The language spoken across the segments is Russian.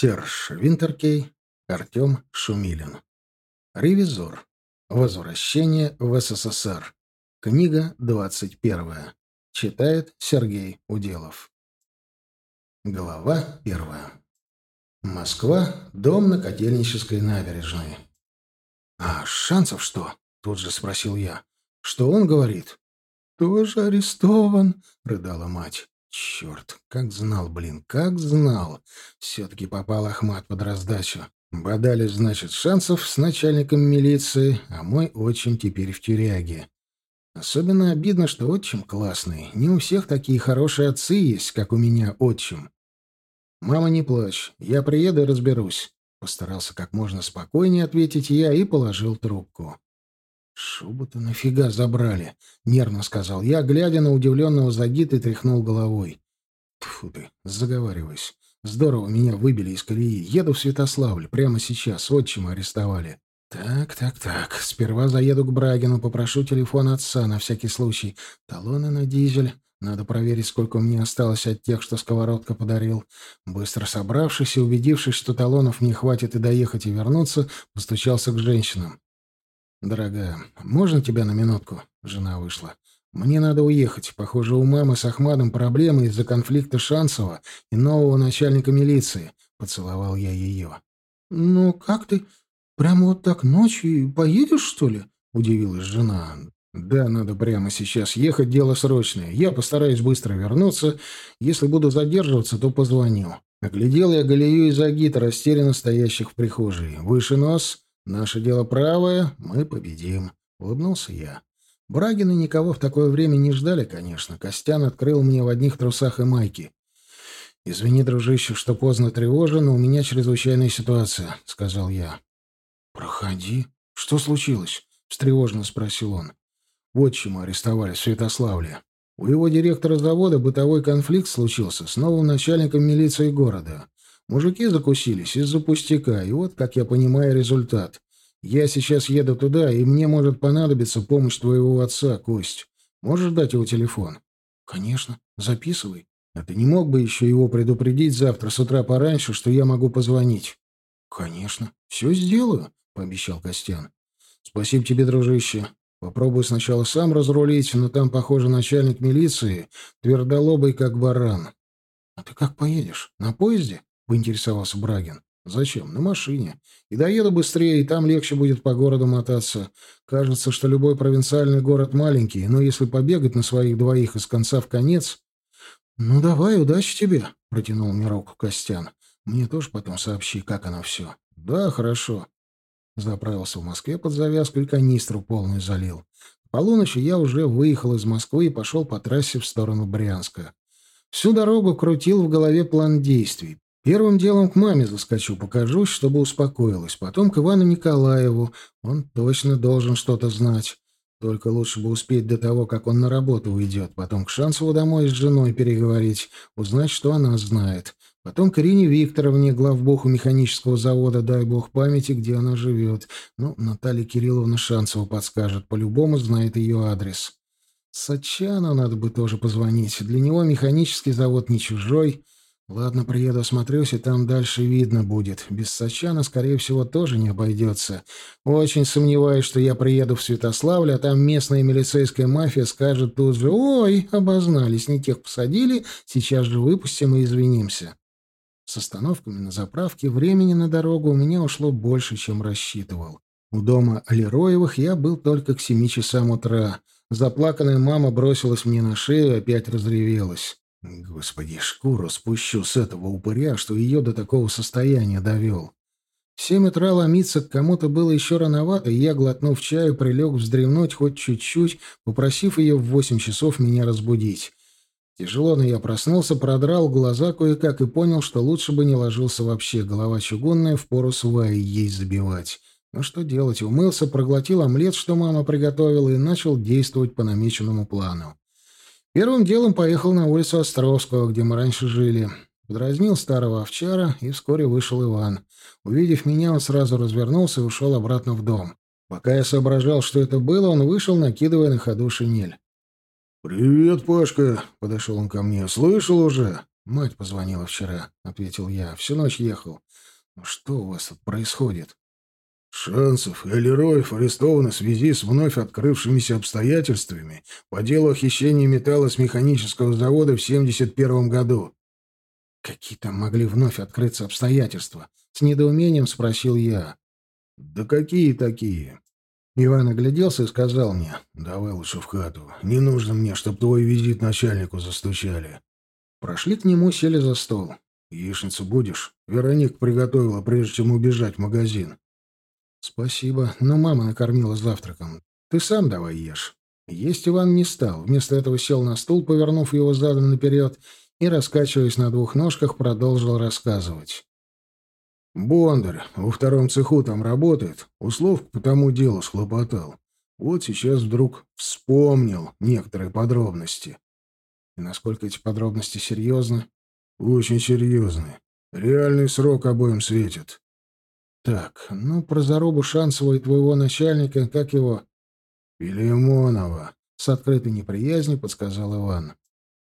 Серж Винтеркей, Артем Шумилин. Ревизор. Возвращение в СССР. Книга 21. Читает Сергей Уделов. Глава 1. Москва. Дом на Котельнической набережной. «А шансов что?» — тут же спросил я. «Что он говорит?» «Тоже арестован», — рыдала мать. Черт, как знал, блин, как знал. Все-таки попал Ахмат под раздачу. Бодали, значит, шансов с начальником милиции, а мой отчим теперь в тюряге. Особенно обидно, что отчим классный. Не у всех такие хорошие отцы есть, как у меня отчим. «Мама, не плачь. Я приеду и разберусь». Постарался как можно спокойнее ответить я и положил трубку. «Шубу-то нафига забрали?» — нервно сказал я, глядя на удивленного Загита и тряхнул головой. Тьфу ты, заговариваюсь. Здорово меня выбили из колеи. Еду в Святославль прямо сейчас. Отчима арестовали. Так, так, так. Сперва заеду к Брагину, попрошу телефон отца на всякий случай. Талоны на дизель. Надо проверить, сколько у меня осталось от тех, что сковородка подарил. Быстро собравшись и убедившись, что талонов мне хватит и доехать, и вернуться, постучался к женщинам. «Дорогая, можно тебя на минутку?» Жена вышла. «Мне надо уехать. Похоже, у мамы с Ахмадом проблемы из-за конфликта Шансова и нового начальника милиции». Поцеловал я ее. «Ну, как ты? Прямо вот так ночью поедешь, что ли?» Удивилась жена. «Да, надо прямо сейчас ехать, дело срочное. Я постараюсь быстро вернуться. Если буду задерживаться, то позвоню». Оглядел я Галию и Загита, растерянно стоящих в прихожей. «Выше нос. Наше дело правое. Мы победим». Улыбнулся я. Брагины никого в такое время не ждали, конечно. Костян открыл мне в одних трусах и майке. «Извини, дружище, что поздно тревожен, но у меня чрезвычайная ситуация», — сказал я. «Проходи. Что случилось?» — встревоженно спросил он. Вот чему арестовали в Святославле. У его директора завода бытовой конфликт случился с новым начальником милиции города. Мужики закусились из-за пустяка, и вот, как я понимаю, результат. Я сейчас еду туда, и мне может понадобиться помощь твоего отца, Кость. Можешь дать его телефон? Конечно. Записывай. А ты не мог бы еще его предупредить завтра с утра пораньше, что я могу позвонить? Конечно. Все сделаю, пообещал Костян. Спасибо тебе, дружище. Попробую сначала сам разрулить, но там, похоже, начальник милиции твердолобый, как баран. А ты как поедешь? На поезде? поинтересовался Брагин. Зачем? На машине. И доеду быстрее, и там легче будет по городу мотаться. Кажется, что любой провинциальный город маленький, но если побегать на своих двоих из конца в конец... Ну, давай, удачи тебе, — протянул мне руку Костян. Мне тоже потом сообщи, как оно все. Да, хорошо. Заправился в Москве под завязку и канистру полную залил. К полуночи я уже выехал из Москвы и пошел по трассе в сторону Брянска. Всю дорогу крутил в голове план действий. Первым делом к маме заскочу, покажусь, чтобы успокоилась. Потом к Ивану Николаеву. Он точно должен что-то знать. Только лучше бы успеть до того, как он на работу уйдет. Потом к Шансову домой с женой переговорить, узнать, что она знает. Потом к Ирине Викторовне, главбуху механического завода, дай бог памяти, где она живет. Ну, Наталья Кирилловна Шансова подскажет, по-любому знает ее адрес. Сачану надо бы тоже позвонить. Для него механический завод не чужой. Ладно, приеду, осмотрюсь, и там дальше видно будет. Без Сачана, скорее всего, тоже не обойдется. Очень сомневаюсь, что я приеду в Святославль, а там местная милицейская мафия скажет тут же «Ой, обознались, не тех посадили, сейчас же выпустим и извинимся». С остановками на заправке времени на дорогу у меня ушло больше, чем рассчитывал. У дома Лероевых я был только к семи часам утра. Заплаканная мама бросилась мне на шею и опять разревелась. Господи, шкуру спущу с этого упыря, что ее до такого состояния довел. В семь утра ломиться к кому-то было еще рановато, и я, глотнув чаю, прилег вздремнуть хоть чуть-чуть, попросив ее в восемь часов меня разбудить. Тяжело, но я проснулся, продрал глаза кое-как и понял, что лучше бы не ложился вообще, голова чугунная, впору сваи ей забивать. Ну что делать, умылся, проглотил омлет, что мама приготовила, и начал действовать по намеченному плану. Первым делом поехал на улицу Островского, где мы раньше жили. Подразнил старого овчара, и вскоре вышел Иван. Увидев меня, он сразу развернулся и ушел обратно в дом. Пока я соображал, что это было, он вышел, накидывая на ходу шинель. «Привет, Пашка!» — подошел он ко мне. «Слышал уже? Мать позвонила вчера, — ответил я. Всю ночь ехал. Ну что у вас тут происходит? Шансов и Лероев арестованы в связи с вновь открывшимися обстоятельствами по делу о хищении металла с механического завода в 71 году. Какие там могли вновь открыться обстоятельства? С недоумением спросил я. Да какие такие? Иван огляделся и сказал мне. Давай лучше в хату. Не нужно мне, чтобы твой визит начальнику застучали. Прошли к нему, сели за стол. Яичницу будешь? Вероника приготовила, прежде чем убежать в магазин. Спасибо, но мама накормила завтраком. Ты сам давай ешь. Есть Иван не стал. Вместо этого сел на стул, повернув его задом наперед, и, раскачиваясь на двух ножках, продолжил рассказывать. Бондарь во втором цеху там работает, условку по тому делу схлопотал. Вот сейчас вдруг вспомнил некоторые подробности. И насколько эти подробности серьезны? Очень серьезны. Реальный срок обоим светит. Так, ну, про зарубу Шансова и твоего начальника, как его? Филимонова. С открытой неприязнью подсказал Иван.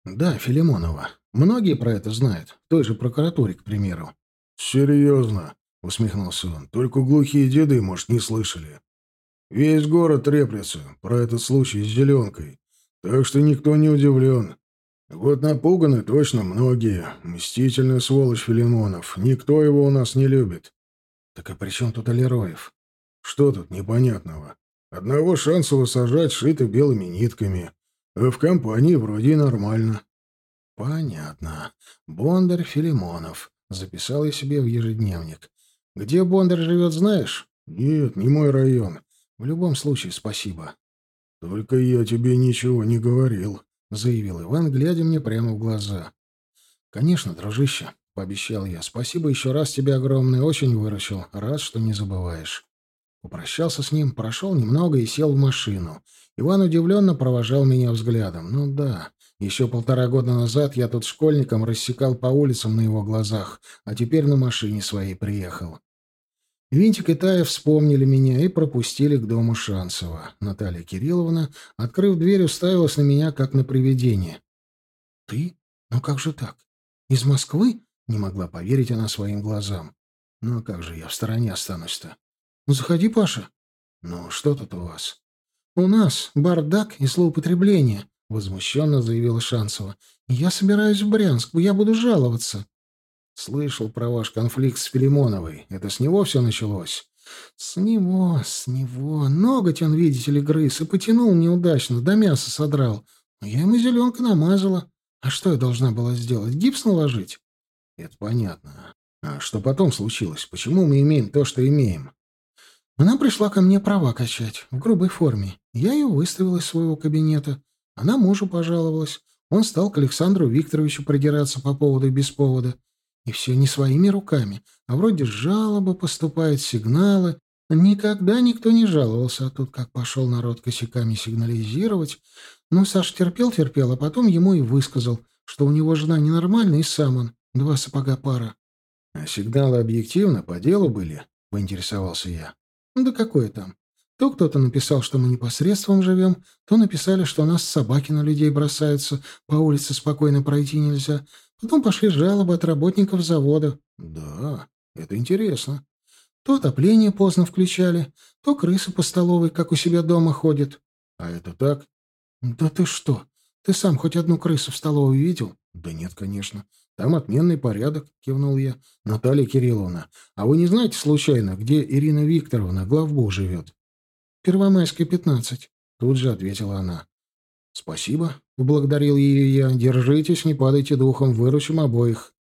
Да, Филимонова. Многие про это знают. В той же прокуратуре, к примеру. Серьезно, усмехнулся он. Только глухие деды, может, не слышали. Весь город треплется про этот случай с зеленкой. Так что никто не удивлен. Вот напуганы точно многие. Мстительная сволочь Филимонов. Никто его у нас не любит. Так а при чем тут Алероев? Что тут непонятного? Одного шанса сажать шито белыми нитками. А в компании вроде нормально. Понятно. Бондарь Филимонов. Записал я себе в ежедневник. Где Бондарь живет, знаешь? Нет, не мой район. В любом случае, спасибо. Только я тебе ничего не говорил, заявил Иван, глядя мне прямо в глаза. Конечно, дружище, пообещал я. Спасибо еще раз тебе огромное, очень выручил. Рад, что не забываешь. Попрощался с ним, прошел немного и сел в машину. Иван удивленно провожал меня взглядом. Ну да, еще полтора года назад я тут школьником рассекал по улицам на его глазах, а теперь на машине своей приехал. Винтик и Тая вспомнили меня и пропустили к дому Шансова. Наталья Кирилловна, открыв дверь, уставилась на меня, как на привидение. «Ты? Ну как же так? Из Москвы?» — не могла поверить она своим глазам. «Ну а как же я в стороне останусь-то?» «Ну заходи, Паша». «Ну что тут у вас?» «У нас бардак и злоупотребление», — возмущенно заявила Шансова. «Я собираюсь в Брянск, я буду жаловаться». «Слышал про ваш конфликт с Филимоновой. Это с него все началось?» «С него, с него. Ноготь он, видите ли, грыз и потянул неудачно, до мяса содрал. Я ему зеленка намазала. А что я должна была сделать? Гипс наложить?» «Это понятно. А что потом случилось? Почему мы имеем то, что имеем?» Она пришла ко мне права качать, в грубой форме. Я ее выставила из своего кабинета. Она мужу пожаловалась. Он стал к Александру Викторовичу придираться по поводу и без повода. И все не своими руками, а вроде жалобы поступают, сигналы. Никогда никто не жаловался, а тут как пошел народ косяками сигнализировать. Ну, Саш терпел-терпел, а потом ему и высказал, что у него жена ненормальная, и сам он. Два сапога пара. — А сигналы объективно по делу были? — поинтересовался я. — Да какое там? То кто-то написал, что мы непосредством живем, то написали, что у нас собаки на людей бросаются, по улице спокойно пройти нельзя. Потом пошли жалобы от работников завода. Да, это интересно. То отопление поздно включали, то крысы по столовой, как у себя дома ходят. А это так? Да ты что? Ты сам хоть одну крысу в столовой видел? Да нет, конечно. Там отменный порядок, кивнул я. Наталья Кирилловна, а вы не знаете случайно, где Ирина Викторовна, главбух, живет? Первомайская, пятнадцать», — тут же ответила она. «Спасибо», — поблагодарил ее я. «Держитесь, не падайте духом, выручим обоих».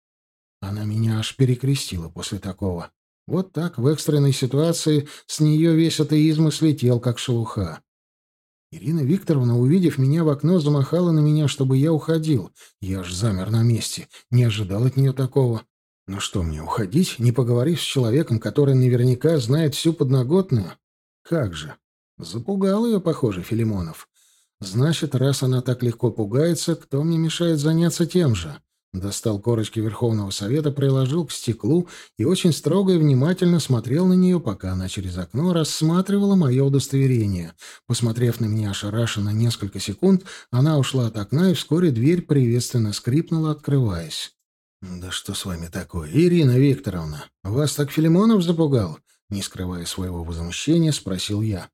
Она меня аж перекрестила после такого. Вот так, в экстренной ситуации, с нее весь атеизм и слетел, как шелуха. Ирина Викторовна, увидев меня в окно, замахала на меня, чтобы я уходил. Я аж замер на месте, не ожидал от нее такого. Ну что мне, уходить, не поговорив с человеком, который наверняка знает всю подноготную? Как же? Запугал ее, похоже, Филимонов. Значит, раз она так легко пугается, кто мне мешает заняться тем же? Достал корочки Верховного Совета, приложил к стеклу и очень строго и внимательно смотрел на нее, пока она через окно рассматривала мое удостоверение. Посмотрев на меня ошарашенно несколько секунд, она ушла от окна, и вскоре дверь приветственно скрипнула, открываясь. «Да что с вами такое, Ирина Викторовна? Вас так Филимонов запугал?» Не скрывая своего возмущения, спросил я.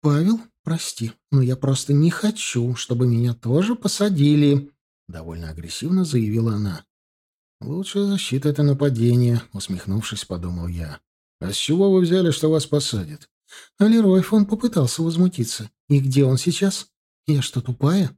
«Павел, прости, но я просто не хочу, чтобы меня тоже посадили», — довольно агрессивно заявила она. «Лучшая защита — это нападение», — усмехнувшись, подумал я. «А с чего вы взяли, что вас посадят?» А Леройф, он попытался возмутиться. «И где он сейчас? Я что, тупая?»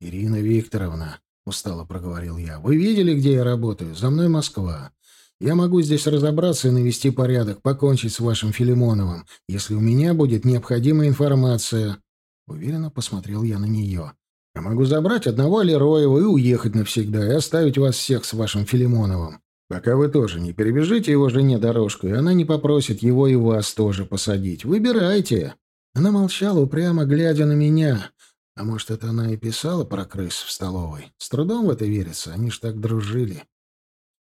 «Ирина Викторовна», — устало проговорил я, — «вы видели, где я работаю? За мной Москва. Я могу здесь разобраться и навести порядок, покончить с вашим Филимоновым, если у меня будет необходимая информация». Уверенно посмотрел я на нее. «Я могу забрать одного Лероева и уехать навсегда, и оставить вас всех с вашим Филимоновым. Пока вы тоже не перебежите его жене дорожку, и она не попросит его и вас тоже посадить. Выбирайте». Она молчала, упрямо глядя на меня. А может, это она и писала про крыс в столовой? С трудом в это верится, они ж так дружили.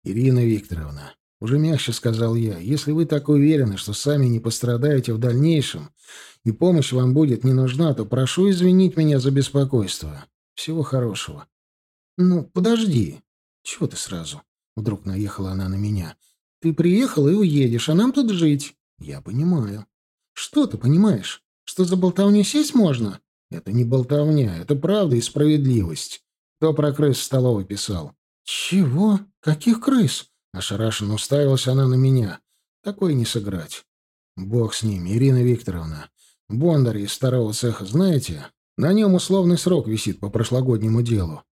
«Ирина Викторовна, уже мягче сказал я, если вы так уверены, что сами не пострадаете в дальнейшем, и помощь вам будет не нужна, то прошу извинить меня за беспокойство. Всего хорошего». «Ну, подожди. Чего ты сразу?» Вдруг наехала она на меня. «Ты приехал и уедешь, а нам тут жить». «Я понимаю». «Что ты понимаешь? Что за болтовню сесть можно?» «Это не болтовня, это правда и справедливость. Кто про крыс в столовой писал?» «Чего? Каких крыс?» Ошарашенно уставилась она на меня. «Такой не сыграть». «Бог с ними, Ирина Викторовна. Бондарь из второго цеха знаете? На нем условный срок висит по прошлогоднему делу».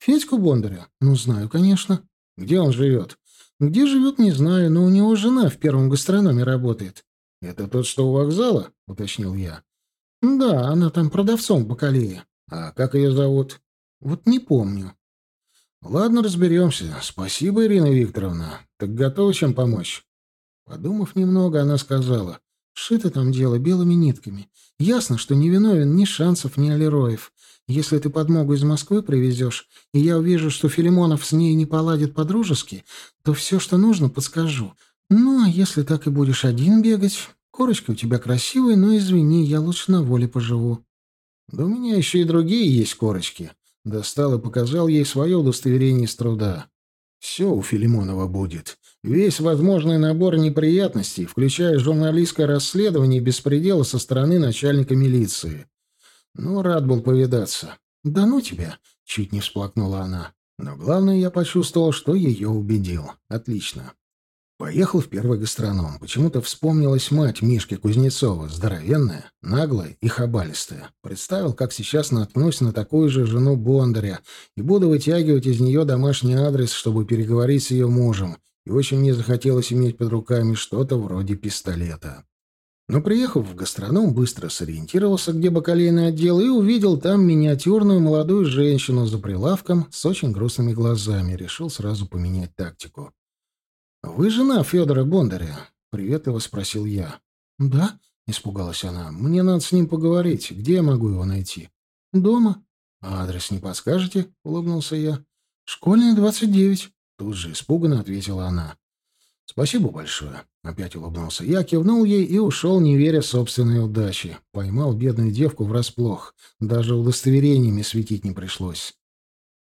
«Федьку Бондаря? Ну, знаю, конечно». «Где он живет?» «Где живет, не знаю, но у него жена в первом гастрономе работает». «Это тот, что у вокзала?» — уточнил я. «Да, она там продавцом в бакалее». «А как ее зовут?» «Вот не помню». Ладно, разберемся. Спасибо, Ирина Викторовна. Так готова чем помочь? Подумав немного, она сказала. Шито там дело белыми нитками. Ясно, что не виновен ни Шансов, ни Алероев. Если ты подмогу из Москвы привезешь, и я увижу, что Филимонов с ней не поладит по-дружески, то все, что нужно, подскажу. Ну, а если так и будешь один бегать... Корочка у тебя красивая, но извини, я лучше на воле поживу. Да у меня еще и другие есть корочки. Достал и показал ей свое удостоверение из труда. Все у Филимонова будет. Весь возможный набор неприятностей, включая журналистское расследование и беспредела со стороны начальника милиции. Ну, рад был повидаться. «Да ну тебя!» — чуть не всплакнула она. Но главное, я почувствовал, что ее убедил. Отлично. Поехал в первый гастроном. Почему-то вспомнилась мать Мишки Кузнецова, здоровенная, наглая и хабалистая. Представил, как сейчас наткнусь на такую же жену Бондаря и буду вытягивать из нее домашний адрес, чтобы переговорить с ее мужем. И очень мне захотелось иметь под руками что-то вроде пистолета. Но приехав в гастроном, быстро сориентировался, где бакалейный отдел, и увидел там миниатюрную молодую женщину за прилавком с очень грустными глазами. Решил сразу поменять тактику. «Вы жена Федора Бондаря?» — приветливо спросил я. «Да?» — испугалась она. «Мне надо с ним поговорить. Где я могу его найти?» «Дома». «А адрес не подскажете?» — улыбнулся я. «Школьная, 29». Тут же испуганно ответила она. «Спасибо большое», — опять улыбнулся. Я кивнул ей и ушел, не веря собственной удаче. Поймал бедную девку врасплох. Даже удостоверениями светить не пришлось.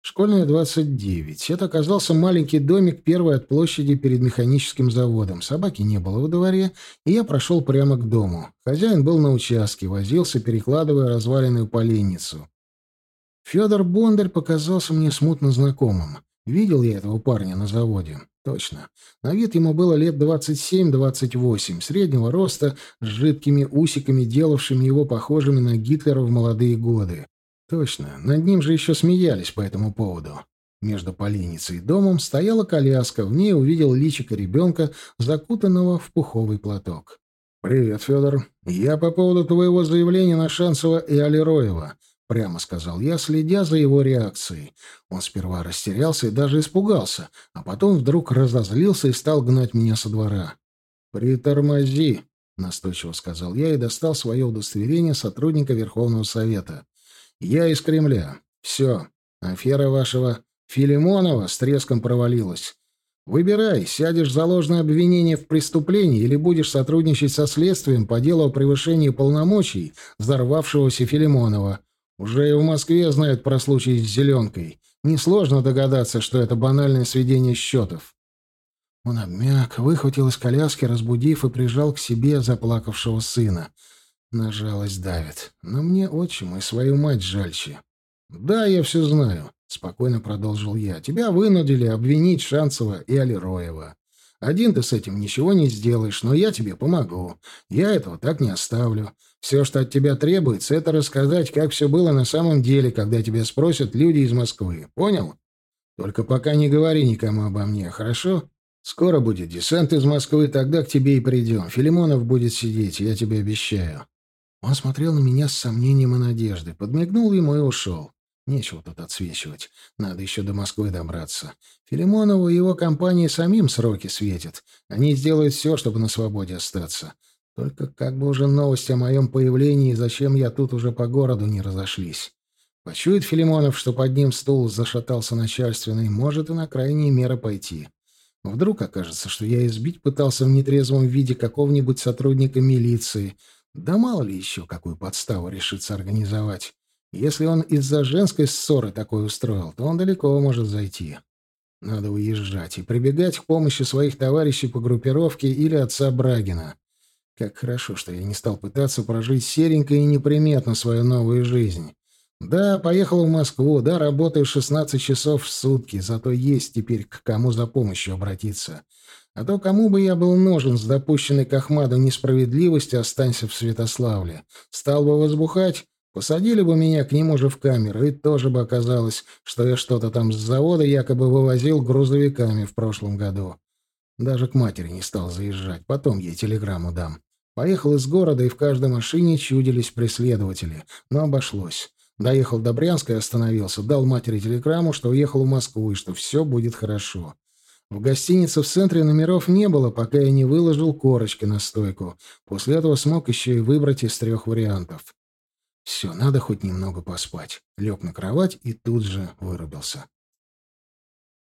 Школьная, 29. Это оказался маленький домик, первый от площади перед механическим заводом. Собаки не было во дворе, и я прошел прямо к дому. Хозяин был на участке, возился, перекладывая разваленную поленницу. Федор Бондарь показался мне смутно знакомым. Видел я этого парня на заводе. Точно. На вид ему было лет 27-28, среднего роста, с жидкими усиками, делавшими его похожими на Гитлера в молодые годы. Точно, над ним же еще смеялись по этому поводу. Между поленницей и домом стояла коляска, в ней увидел личико ребенка, закутанного в пуховый платок. «Привет, Федор. Я по поводу твоего заявления на Шансова и Алироева», — прямо сказал я, следя за его реакцией. Он сперва растерялся и даже испугался, а потом вдруг разозлился и стал гнать меня со двора. «Притормози», — настойчиво сказал я и достал свое удостоверение сотрудника Верховного Совета. Я из Кремля. Все. Афера вашего Филимонова с треском провалилась. Выбирай, сядешь за ложное обвинение в преступлении или будешь сотрудничать со следствием по делу о превышении полномочий взорвавшегося Филимонова. Уже и в Москве знают про случай с «зеленкой». Несложно догадаться, что это банальное сведение счетов. Он обмяк, выхватил из коляски, разбудив и прижал к себе заплакавшего сына. На жалость давит. Но мне отчиму и свою мать жальче. «Да, я все знаю», — спокойно продолжил я. «Тебя вынудили обвинить Шанцева и Алироева. Один ты с этим ничего не сделаешь, но я тебе помогу. Я этого так не оставлю. Все, что от тебя требуется, это рассказать, как все было на самом деле, когда тебя спросят люди из Москвы. Понял? Только пока не говори никому обо мне, хорошо? Скоро будет десант из Москвы, тогда к тебе и придем. Филимонов будет сидеть, я тебе обещаю». Он смотрел на меня с сомнением и надеждой, подмигнул ему и ушел. Нечего тут отсвечивать. Надо еще до Москвы добраться. Филимонову и его компании самим сроки светят. Они сделают все, чтобы на свободе остаться. Только как бы уже новости о моем появлении и зачем я тут уже по городу не разошлись. Почует Филимонов, что под ним стул зашатался начальственный, может и на крайние меры пойти. Вдруг окажется, что я избить пытался в нетрезвом виде какого-нибудь сотрудника милиции. Да мало ли еще какую подставу решится организовать. Если он из-за женской ссоры такой устроил, то он далеко может зайти. Надо уезжать и прибегать к помощи своих товарищей по группировке или отца Брагина. Как хорошо, что я не стал пытаться прожить серенько и неприметно свою новую жизнь. Да, поехал в Москву, да, работаю 16 часов в сутки, зато есть теперь к кому за помощью обратиться. А то кому бы я был нужен с допущенной к Ахмаду несправедливости, останься в Святославле. Стал бы возбухать, Посадили бы меня к нему же в камеру, и тоже бы оказалось, что я что-то там с завода якобы вывозил грузовиками в прошлом году. Даже к матери не стал заезжать, потом ей телеграмму дам. Поехал из города, и в каждой машине чудились преследователи, но обошлось. Доехал до Брянска и остановился, дал матери телеграмму, что уехал в Москву и что все будет хорошо. В гостинице в центре номеров не было, пока я не выложил корочки на стойку. После этого смог еще и выбрать из трех вариантов. Все, надо хоть немного поспать. Лег на кровать и тут же вырубился.